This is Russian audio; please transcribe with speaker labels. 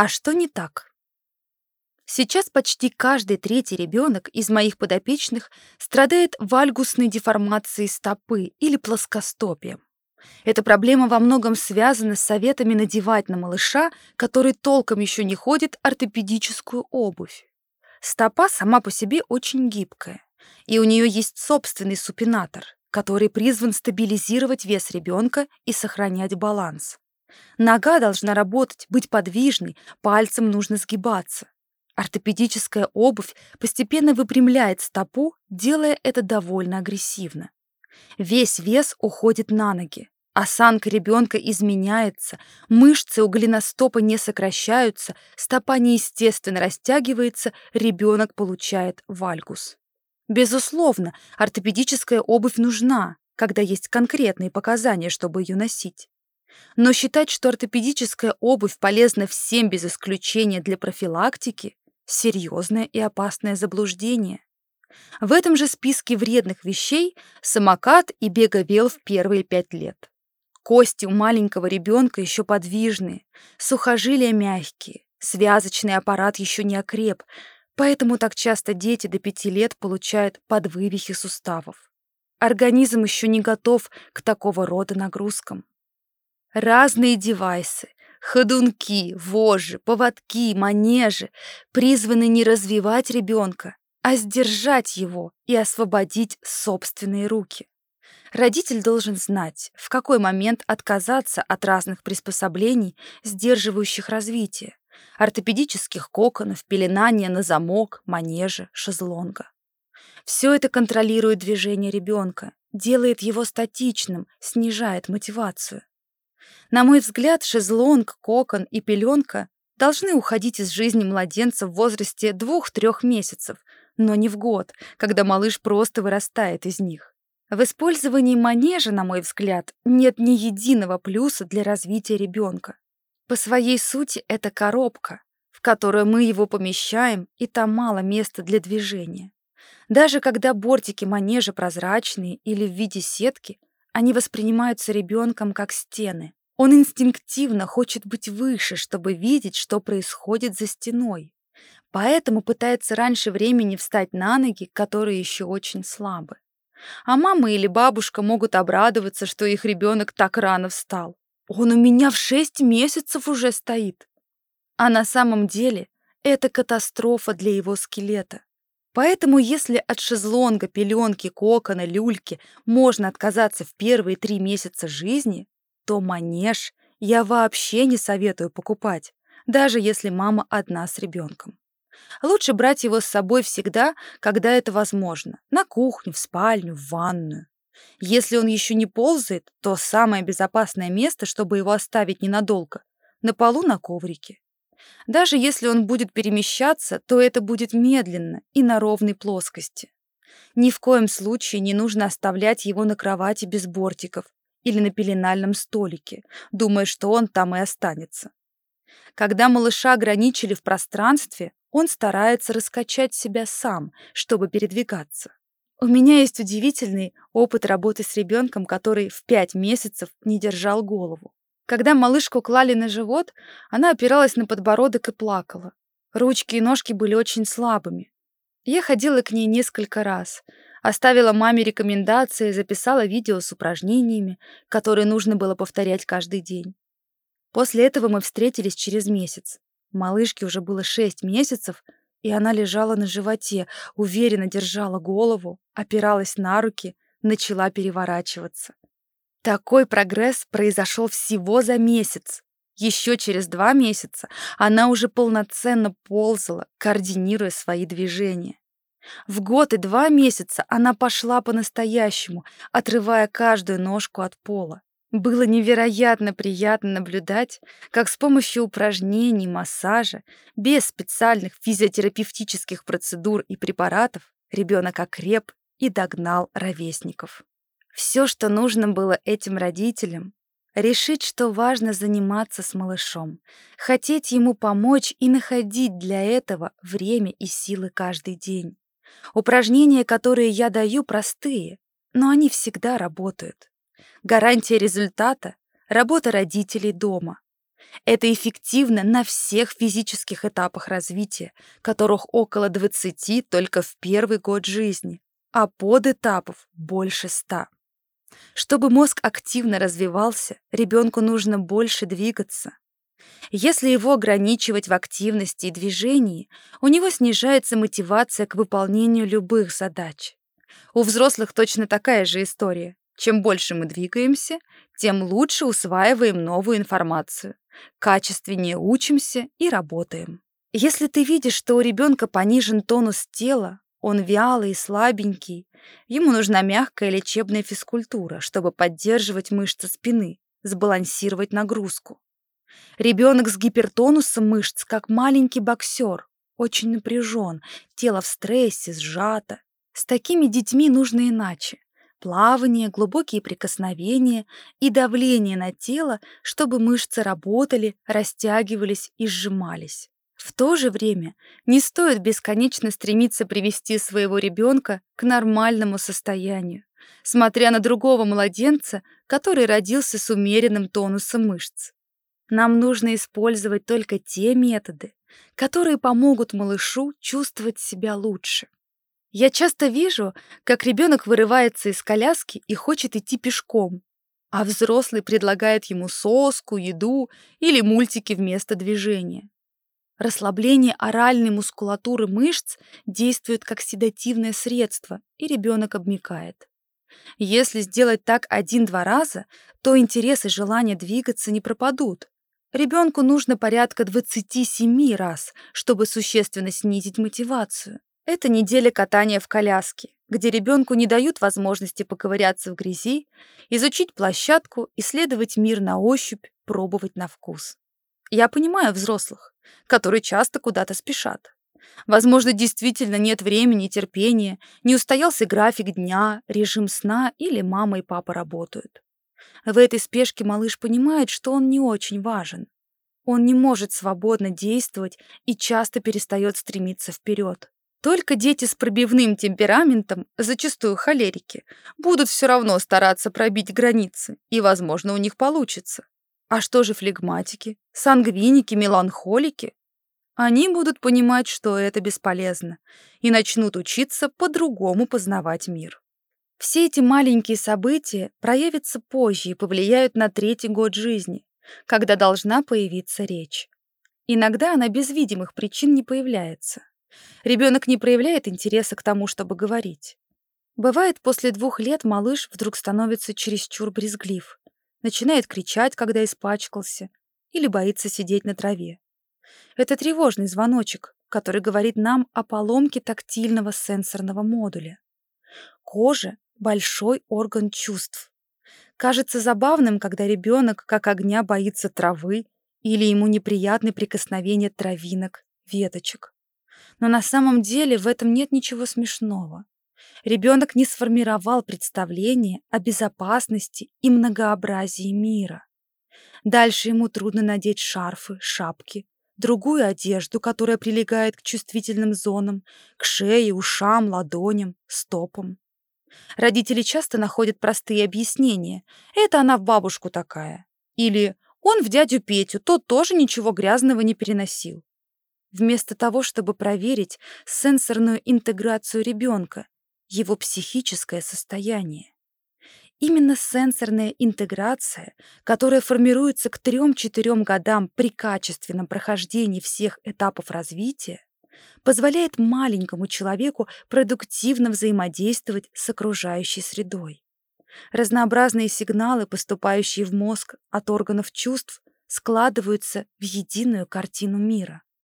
Speaker 1: А что не так? Сейчас почти каждый третий ребенок из моих подопечных страдает вальгусной деформацией стопы или плоскостопием. Эта проблема во многом связана с советами надевать на малыша, который толком еще не ходит, ортопедическую обувь. Стопа сама по себе очень гибкая, и у нее есть собственный супинатор, который призван стабилизировать вес ребенка и сохранять баланс. Нога должна работать, быть подвижной, пальцем нужно сгибаться. Ортопедическая обувь постепенно выпрямляет стопу, делая это довольно агрессивно. Весь вес уходит на ноги. Осанка ребенка изменяется, мышцы у голеностопа не сокращаются, стопа неестественно растягивается, ребенок получает вальгус. Безусловно, ортопедическая обувь нужна, когда есть конкретные показания, чтобы ее носить. Но считать, что ортопедическая обувь полезна всем без исключения для профилактики – серьезное и опасное заблуждение. В этом же списке вредных вещей самокат и беговел в первые пять лет. Кости у маленького ребенка еще подвижные, сухожилия мягкие, связочный аппарат еще не окреп, поэтому так часто дети до пяти лет получают подвывихи суставов. Организм еще не готов к такого рода нагрузкам. Разные девайсы, ходунки, вожжи, поводки, манежи призваны не развивать ребенка, а сдержать его и освободить собственные руки. Родитель должен знать, в какой момент отказаться от разных приспособлений, сдерживающих развитие, ортопедических коконов, пеленания на замок, манежа, шезлонга. Все это контролирует движение ребенка, делает его статичным, снижает мотивацию. На мой взгляд, шезлонг, кокон и пеленка должны уходить из жизни младенца в возрасте 2-3 месяцев, но не в год, когда малыш просто вырастает из них. В использовании манежа, на мой взгляд, нет ни единого плюса для развития ребенка. По своей сути это коробка, в которую мы его помещаем, и там мало места для движения. Даже когда бортики манежа прозрачные или в виде сетки, они воспринимаются ребенком как стены. Он инстинктивно хочет быть выше, чтобы видеть, что происходит за стеной. Поэтому пытается раньше времени встать на ноги, которые еще очень слабы. А мама или бабушка могут обрадоваться, что их ребенок так рано встал. Он у меня в шесть месяцев уже стоит. А на самом деле это катастрофа для его скелета. Поэтому если от шезлонга, пеленки, кокона, люльки можно отказаться в первые три месяца жизни, то манеж я вообще не советую покупать, даже если мама одна с ребенком. Лучше брать его с собой всегда, когда это возможно. На кухню, в спальню, в ванную. Если он еще не ползает, то самое безопасное место, чтобы его оставить ненадолго, на полу на коврике. Даже если он будет перемещаться, то это будет медленно и на ровной плоскости. Ни в коем случае не нужно оставлять его на кровати без бортиков или на пеленальном столике, думая, что он там и останется. Когда малыша ограничили в пространстве, он старается раскачать себя сам, чтобы передвигаться. У меня есть удивительный опыт работы с ребенком, который в пять месяцев не держал голову. Когда малышку клали на живот, она опиралась на подбородок и плакала. Ручки и ножки были очень слабыми. Я ходила к ней несколько раз, оставила маме рекомендации, записала видео с упражнениями, которые нужно было повторять каждый день. После этого мы встретились через месяц. Малышке уже было шесть месяцев, и она лежала на животе, уверенно держала голову, опиралась на руки, начала переворачиваться. Такой прогресс произошел всего за месяц. Еще через два месяца она уже полноценно ползала, координируя свои движения. В год и два месяца она пошла по-настоящему, отрывая каждую ножку от пола. Было невероятно приятно наблюдать, как с помощью упражнений, массажа, без специальных физиотерапевтических процедур и препаратов ребенок окреп и догнал ровесников. Все, что нужно было этим родителям, решить, что важно заниматься с малышом, хотеть ему помочь и находить для этого время и силы каждый день. Упражнения, которые я даю, простые, но они всегда работают. Гарантия результата — работа родителей дома. Это эффективно на всех физических этапах развития, которых около 20 только в первый год жизни, а подэтапов больше 100. Чтобы мозг активно развивался, ребенку нужно больше двигаться. Если его ограничивать в активности и движении, у него снижается мотивация к выполнению любых задач. У взрослых точно такая же история. Чем больше мы двигаемся, тем лучше усваиваем новую информацию, качественнее учимся и работаем. Если ты видишь, что у ребенка понижен тонус тела, он вялый и слабенький, ему нужна мягкая лечебная физкультура, чтобы поддерживать мышцы спины, сбалансировать нагрузку. Ребенок с гипертонусом мышц, как маленький боксер, очень напряжен, тело в стрессе, сжато. С такими детьми нужно иначе. Плавание, глубокие прикосновения и давление на тело, чтобы мышцы работали, растягивались и сжимались. В то же время не стоит бесконечно стремиться привести своего ребенка к нормальному состоянию, смотря на другого младенца, который родился с умеренным тонусом мышц. Нам нужно использовать только те методы, которые помогут малышу чувствовать себя лучше. Я часто вижу, как ребенок вырывается из коляски и хочет идти пешком, а взрослый предлагает ему соску, еду или мультики вместо движения. Расслабление оральной мускулатуры мышц действует как седативное средство, и ребенок обмикает. Если сделать так один-два раза, то интерес и желание двигаться не пропадут, Ребенку нужно порядка 27 раз, чтобы существенно снизить мотивацию. Это неделя катания в коляске, где ребенку не дают возможности поковыряться в грязи, изучить площадку, исследовать мир на ощупь, пробовать на вкус. Я понимаю взрослых, которые часто куда-то спешат. Возможно, действительно нет времени и терпения, не устоялся график дня, режим сна или мама и папа работают. В этой спешке малыш понимает, что он не очень важен. Он не может свободно действовать и часто перестает стремиться вперед. Только дети с пробивным темпераментом, зачастую холерики, будут все равно стараться пробить границы, и, возможно, у них получится. А что же флегматики, сангвиники, меланхолики? Они будут понимать, что это бесполезно, и начнут учиться по-другому познавать мир. Все эти маленькие события проявятся позже и повлияют на третий год жизни, когда должна появиться речь. Иногда она без видимых причин не появляется. Ребенок не проявляет интереса к тому, чтобы говорить. Бывает, после двух лет малыш вдруг становится чересчур брезглив, начинает кричать, когда испачкался, или боится сидеть на траве. Это тревожный звоночек, который говорит нам о поломке тактильного сенсорного модуля. Кожа большой орган чувств. Кажется забавным, когда ребенок, как огня, боится травы или ему неприятны прикосновения травинок, веточек. Но на самом деле в этом нет ничего смешного. Ребенок не сформировал представление о безопасности и многообразии мира. Дальше ему трудно надеть шарфы, шапки, другую одежду, которая прилегает к чувствительным зонам, к шее, ушам, ладоням, стопам. Родители часто находят простые объяснения. Это она в бабушку такая. Или он в дядю Петю, тот тоже ничего грязного не переносил. Вместо того, чтобы проверить сенсорную интеграцию ребенка, его психическое состояние. Именно сенсорная интеграция, которая формируется к 3-4 годам при качественном прохождении всех этапов развития, позволяет маленькому человеку продуктивно взаимодействовать с окружающей средой. Разнообразные сигналы, поступающие в мозг от органов чувств, складываются в единую картину мира.